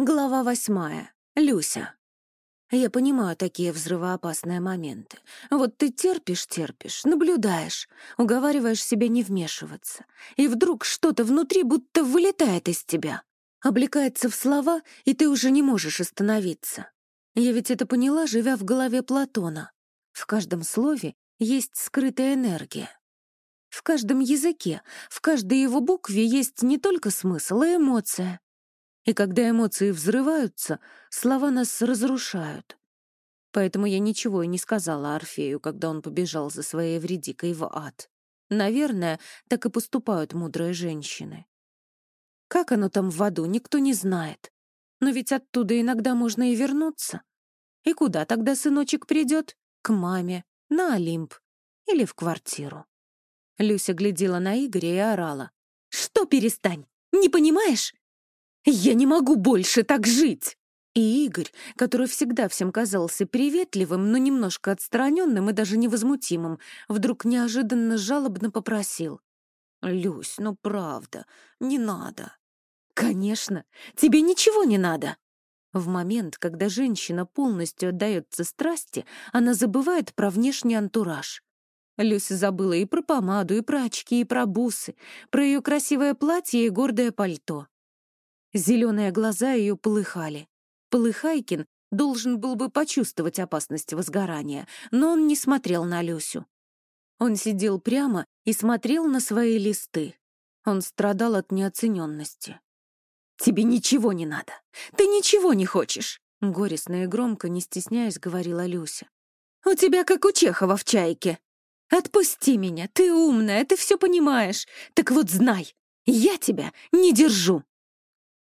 Глава восьмая. Люся. Я понимаю такие взрывоопасные моменты. Вот ты терпишь-терпишь, наблюдаешь, уговариваешь себя не вмешиваться. И вдруг что-то внутри будто вылетает из тебя. Облекается в слова, и ты уже не можешь остановиться. Я ведь это поняла, живя в голове Платона. В каждом слове есть скрытая энергия. В каждом языке, в каждой его букве есть не только смысл, а эмоция. И когда эмоции взрываются, слова нас разрушают. Поэтому я ничего и не сказала Орфею, когда он побежал за своей вредикой в ад. Наверное, так и поступают мудрые женщины. Как оно там в аду, никто не знает. Но ведь оттуда иногда можно и вернуться. И куда тогда сыночек придет? К маме, на Олимп или в квартиру. Люся глядела на Игоря и орала. «Что перестань? Не понимаешь? Я не могу больше так жить!» И Игорь, который всегда всем казался приветливым, но немножко отстраненным и даже невозмутимым, вдруг неожиданно жалобно попросил. «Люсь, ну правда, не надо». «Конечно, тебе ничего не надо!» В момент, когда женщина полностью отдается страсти, она забывает про внешний антураж. Люся забыла и про помаду, и про очки, и про бусы, про ее красивое платье и гордое пальто. Зеленые глаза ее полыхали. Полыхайкин должен был бы почувствовать опасность возгорания, но он не смотрел на Люсю. Он сидел прямо и смотрел на свои листы. Он страдал от неоцененности. «Тебе ничего не надо! Ты ничего не хочешь!» Горестно и громко, не стесняясь, говорила Люся. «У тебя как у Чехова в «Чайке». Отпусти меня, ты умная, ты все понимаешь. Так вот знай, я тебя не держу!»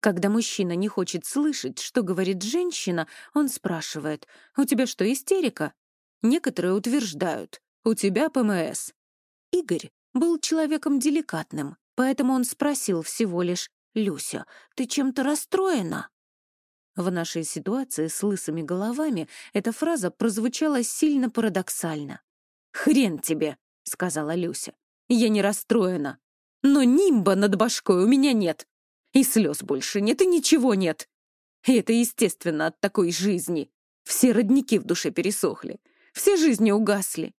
Когда мужчина не хочет слышать, что говорит женщина, он спрашивает, «У тебя что, истерика?» Некоторые утверждают, «У тебя ПМС». Игорь был человеком деликатным, поэтому он спросил всего лишь, «Люся, ты чем-то расстроена?» В нашей ситуации с лысыми головами эта фраза прозвучала сильно парадоксально. «Хрен тебе!» — сказала Люся. «Я не расстроена. Но нимба над башкой у меня нет. И слез больше нет, и ничего нет. И это естественно от такой жизни. Все родники в душе пересохли, все жизни угасли.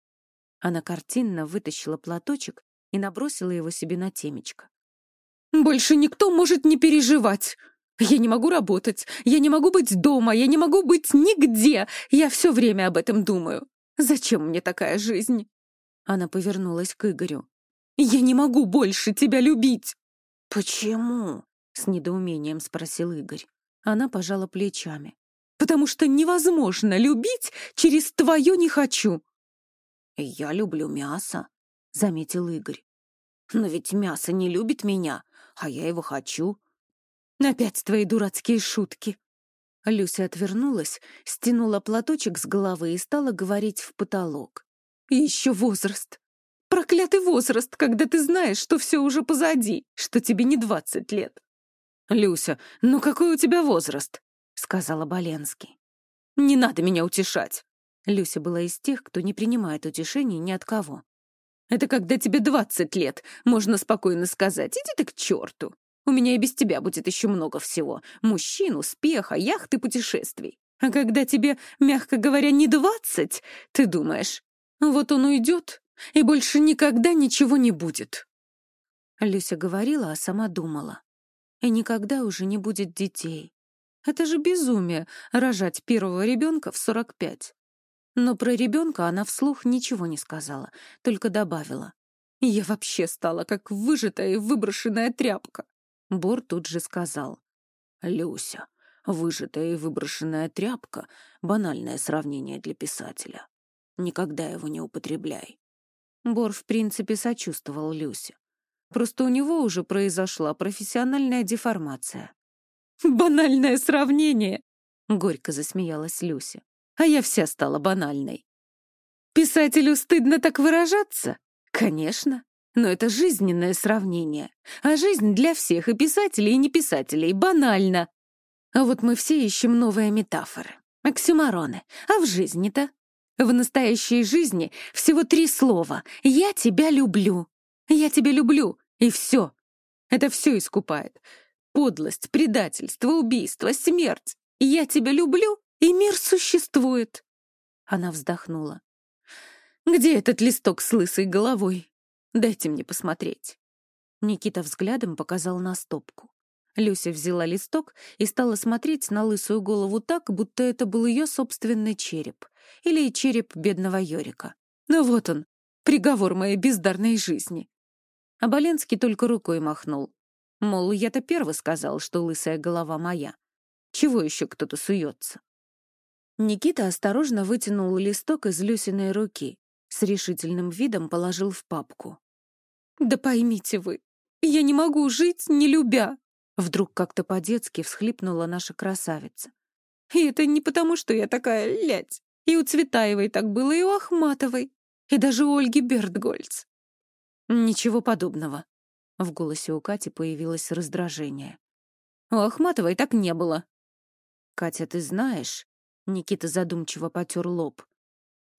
Она картинно вытащила платочек и набросила его себе на темечко. «Больше никто может не переживать. Я не могу работать, я не могу быть дома, я не могу быть нигде. Я все время об этом думаю. Зачем мне такая жизнь?» Она повернулась к Игорю. «Я не могу больше тебя любить!» «Почему?» С недоумением спросил Игорь. Она пожала плечами. «Потому что невозможно любить через твое «не хочу». «Я люблю мясо», — заметил Игорь. «Но ведь мясо не любит меня, а я его хочу». «Опять твои дурацкие шутки». Люся отвернулась, стянула платочек с головы и стала говорить в потолок. «И еще возраст. Проклятый возраст, когда ты знаешь, что все уже позади, что тебе не двадцать лет. «Люся, ну какой у тебя возраст?» — сказала Боленский. «Не надо меня утешать!» Люся была из тех, кто не принимает утешений ни от кого. «Это когда тебе двадцать лет, можно спокойно сказать, иди ты к черту. У меня и без тебя будет еще много всего. Мужчин, успеха, яхты, путешествий. А когда тебе, мягко говоря, не двадцать, ты думаешь, вот он уйдет, и больше никогда ничего не будет». Люся говорила, а сама думала и никогда уже не будет детей. Это же безумие — рожать первого ребенка в 45. Но про ребенка она вслух ничего не сказала, только добавила. «Я вообще стала как выжатая и выброшенная тряпка». Бор тут же сказал. «Люся, выжатая и выброшенная тряпка — банальное сравнение для писателя. Никогда его не употребляй». Бор, в принципе, сочувствовал Люсе. Просто у него уже произошла профессиональная деформация. «Банальное сравнение!» — горько засмеялась Люся. «А я вся стала банальной». «Писателю стыдно так выражаться?» «Конечно. Но это жизненное сравнение. А жизнь для всех, и писателей, и неписателей, банальна. А вот мы все ищем новые метафоры, оксюмароны. А в жизни-то? В настоящей жизни всего три слова «Я тебя люблю». Я тебя люблю, и все. Это все искупает. Подлость, предательство, убийство, смерть. Я тебя люблю, и мир существует. Она вздохнула. Где этот листок с лысой головой? Дайте мне посмотреть. Никита взглядом показал на стопку. Люся взяла листок и стала смотреть на лысую голову так, будто это был ее собственный череп. Или череп бедного Йорика. Ну вот он, приговор моей бездарной жизни. А Боленский только рукой махнул. Мол, я-то первый сказал, что лысая голова моя. Чего еще кто-то суется? Никита осторожно вытянул листок из Люсиной руки, с решительным видом положил в папку. «Да поймите вы, я не могу жить, не любя!» Вдруг как-то по-детски всхлипнула наша красавица. «И это не потому, что я такая лять. И у Цветаевой так было, и у Ахматовой, и даже у Ольги Бертгольц». «Ничего подобного», в голосе у Кати появилось раздражение. У Ахматовой так не было. «Катя, ты знаешь...» Никита задумчиво потер лоб.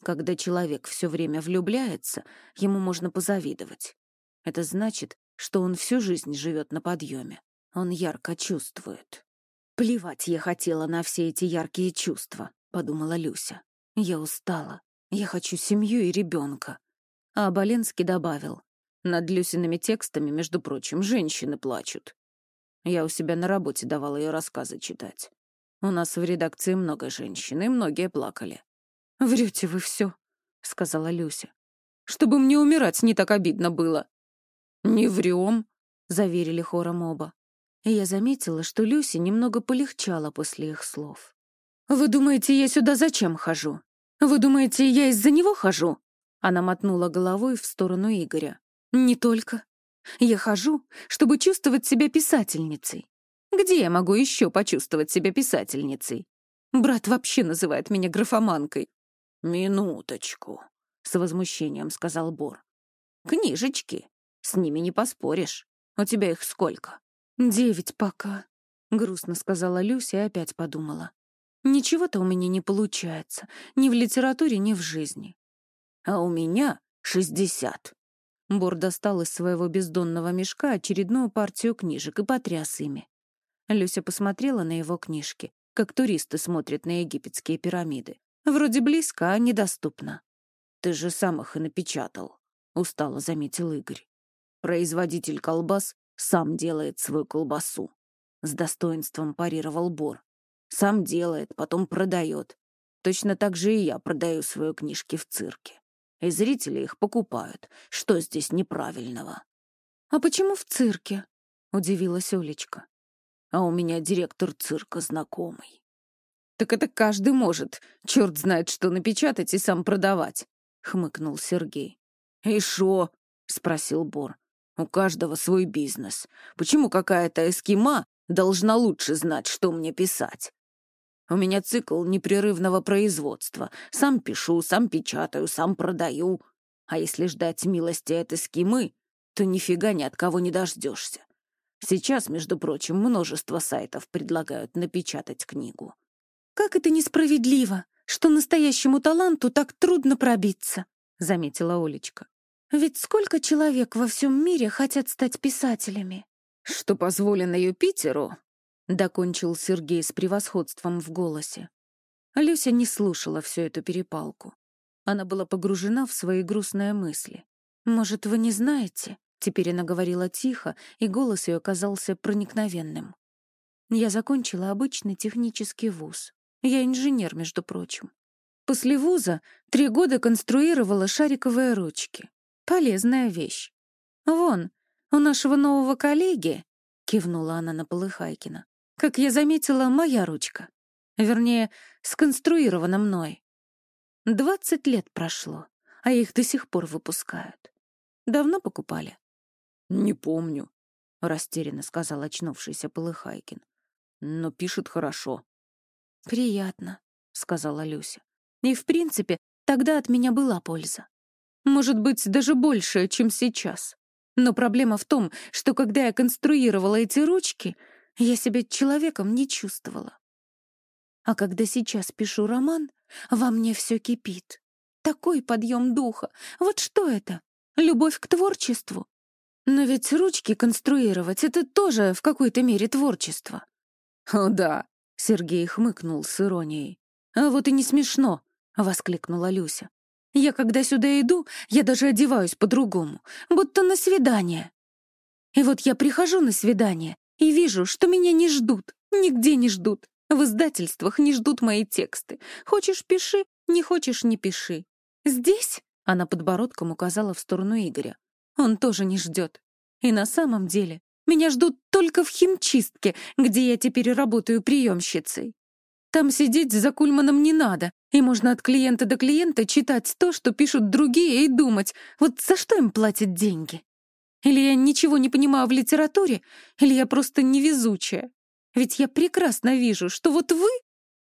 «Когда человек все время влюбляется, ему можно позавидовать. Это значит, что он всю жизнь живет на подъеме. Он ярко чувствует. «Плевать я хотела на все эти яркие чувства», — подумала Люся. «Я устала. Я хочу семью и ребенка». А Аболенский добавил. Над Люсиными текстами, между прочим, женщины плачут. Я у себя на работе давала ее рассказы читать. У нас в редакции много женщин, и многие плакали. «Врете вы все», — сказала Люся. «Чтобы мне умирать не так обидно было». «Не врем», — заверили хором оба. И я заметила, что Люся немного полегчала после их слов. «Вы думаете, я сюда зачем хожу? Вы думаете, я из-за него хожу?» Она мотнула головой в сторону Игоря. Не только. Я хожу, чтобы чувствовать себя писательницей. Где я могу еще почувствовать себя писательницей? Брат вообще называет меня графоманкой. «Минуточку», — с возмущением сказал Бор. «Книжечки. С ними не поспоришь. У тебя их сколько?» «Девять пока», — грустно сказала Люся и опять подумала. «Ничего-то у меня не получается. Ни в литературе, ни в жизни». «А у меня шестьдесят», Бор достал из своего бездонного мешка очередную партию книжек и потряс ими. Люся посмотрела на его книжки, как туристы смотрят на египетские пирамиды. Вроде близко, а недоступно. «Ты же сам их и напечатал», — устало заметил Игорь. «Производитель колбас сам делает свою колбасу», — с достоинством парировал Бор. «Сам делает, потом продает. Точно так же и я продаю свои книжки в цирке и зрители их покупают. Что здесь неправильного?» «А почему в цирке?» — удивилась Олечка. «А у меня директор цирка знакомый». «Так это каждый может. Черт знает, что напечатать и сам продавать», — хмыкнул Сергей. «И шо?» — спросил Бор. «У каждого свой бизнес. Почему какая-то эскима должна лучше знать, что мне писать?» У меня цикл непрерывного производства. Сам пишу, сам печатаю, сам продаю. А если ждать милости этой скимы, то нифига ни от кого не дождешься. Сейчас, между прочим, множество сайтов предлагают напечатать книгу. «Как это несправедливо, что настоящему таланту так трудно пробиться», — заметила Олечка. «Ведь сколько человек во всем мире хотят стать писателями?» «Что позволено Юпитеру, Докончил Сергей с превосходством в голосе. Люся не слушала всю эту перепалку. Она была погружена в свои грустные мысли. «Может, вы не знаете?» Теперь она говорила тихо, и голос ее казался проникновенным. «Я закончила обычный технический вуз. Я инженер, между прочим. После вуза три года конструировала шариковые ручки. Полезная вещь. Вон, у нашего нового коллеги, — кивнула она на Полыхайкина, как я заметила, моя ручка. Вернее, сконструирована мной. Двадцать лет прошло, а их до сих пор выпускают. Давно покупали? «Не помню», — растерянно сказал очнувшийся Полыхайкин. «Но пишет хорошо». «Приятно», — сказала Люся. «И, в принципе, тогда от меня была польза. Может быть, даже большая, чем сейчас. Но проблема в том, что когда я конструировала эти ручки, я себя человеком не чувствовала. А когда сейчас пишу роман, во мне все кипит. Такой подъем духа. Вот что это? Любовь к творчеству? Но ведь ручки конструировать — это тоже в какой-то мере творчество. «О да», — Сергей хмыкнул с иронией. «А вот и не смешно», — воскликнула Люся. «Я когда сюда иду, я даже одеваюсь по-другому, будто на свидание. И вот я прихожу на свидание и вижу, что меня не ждут, нигде не ждут. В издательствах не ждут мои тексты. Хочешь — пиши, не хочешь — не пиши. Здесь, — она подбородком указала в сторону Игоря, — он тоже не ждет. И на самом деле меня ждут только в химчистке, где я теперь работаю приемщицей. Там сидеть за Кульманом не надо, и можно от клиента до клиента читать то, что пишут другие, и думать, вот за что им платят деньги. Или я ничего не понимаю в литературе, или я просто невезучая. Ведь я прекрасно вижу, что вот вы...»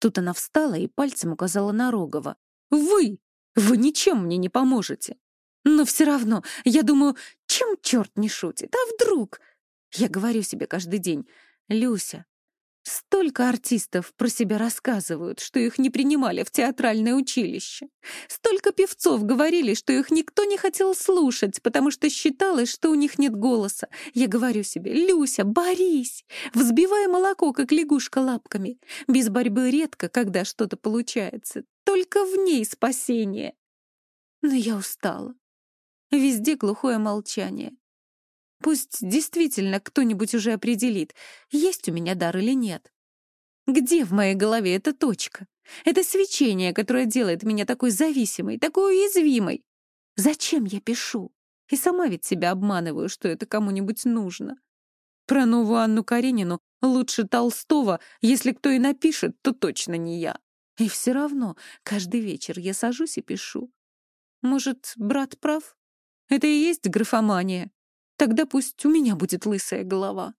Тут она встала и пальцем указала на Рогова. «Вы! Вы ничем мне не поможете. Но все равно, я думаю, чем черт не шутит? А вдруг? Я говорю себе каждый день, Люся, Столько артистов про себя рассказывают, что их не принимали в театральное училище. Столько певцов говорили, что их никто не хотел слушать, потому что считалось, что у них нет голоса. Я говорю себе, Люся, борись, взбивай молоко, как лягушка лапками. Без борьбы редко, когда что-то получается. Только в ней спасение. Но я устала. Везде глухое молчание. Пусть действительно кто-нибудь уже определит, есть у меня дар или нет. Где в моей голове эта точка? Это свечение, которое делает меня такой зависимой, такой уязвимой. Зачем я пишу? И сама ведь себя обманываю, что это кому-нибудь нужно. Про новую Анну Каренину лучше Толстого, если кто и напишет, то точно не я. И все равно каждый вечер я сажусь и пишу. Может, брат прав? Это и есть графомания. Тогда пусть у меня будет лысая голова».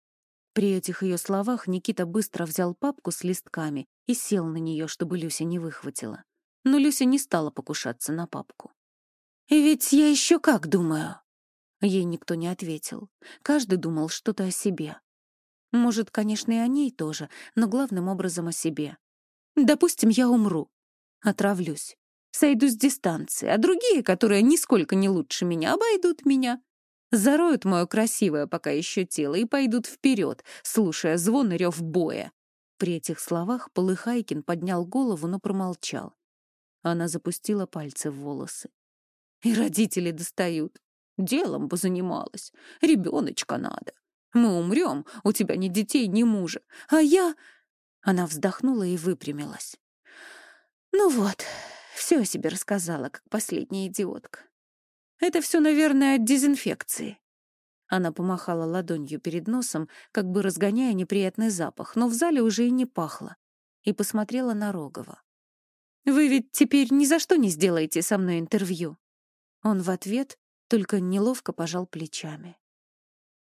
При этих ее словах Никита быстро взял папку с листками и сел на нее, чтобы Люся не выхватила. Но Люся не стала покушаться на папку. «И ведь я еще как думаю?» Ей никто не ответил. Каждый думал что-то о себе. Может, конечно, и о ней тоже, но главным образом о себе. Допустим, я умру. Отравлюсь. Сойду с дистанции, а другие, которые нисколько не лучше меня, обойдут меня зароют мое красивое пока еще тело и пойдут вперед, слушая звон и рев боя. При этих словах Полыхайкин поднял голову, но промолчал. Она запустила пальцы в волосы. И родители достают. Делом бы занималась. Ребеночка надо. Мы умрем, у тебя ни детей, ни мужа. А я... Она вздохнула и выпрямилась. Ну вот, все о себе рассказала, как последняя идиотка. Это все, наверное, от дезинфекции. Она помахала ладонью перед носом, как бы разгоняя неприятный запах, но в зале уже и не пахло, и посмотрела на Рогова. «Вы ведь теперь ни за что не сделаете со мной интервью?» Он в ответ только неловко пожал плечами.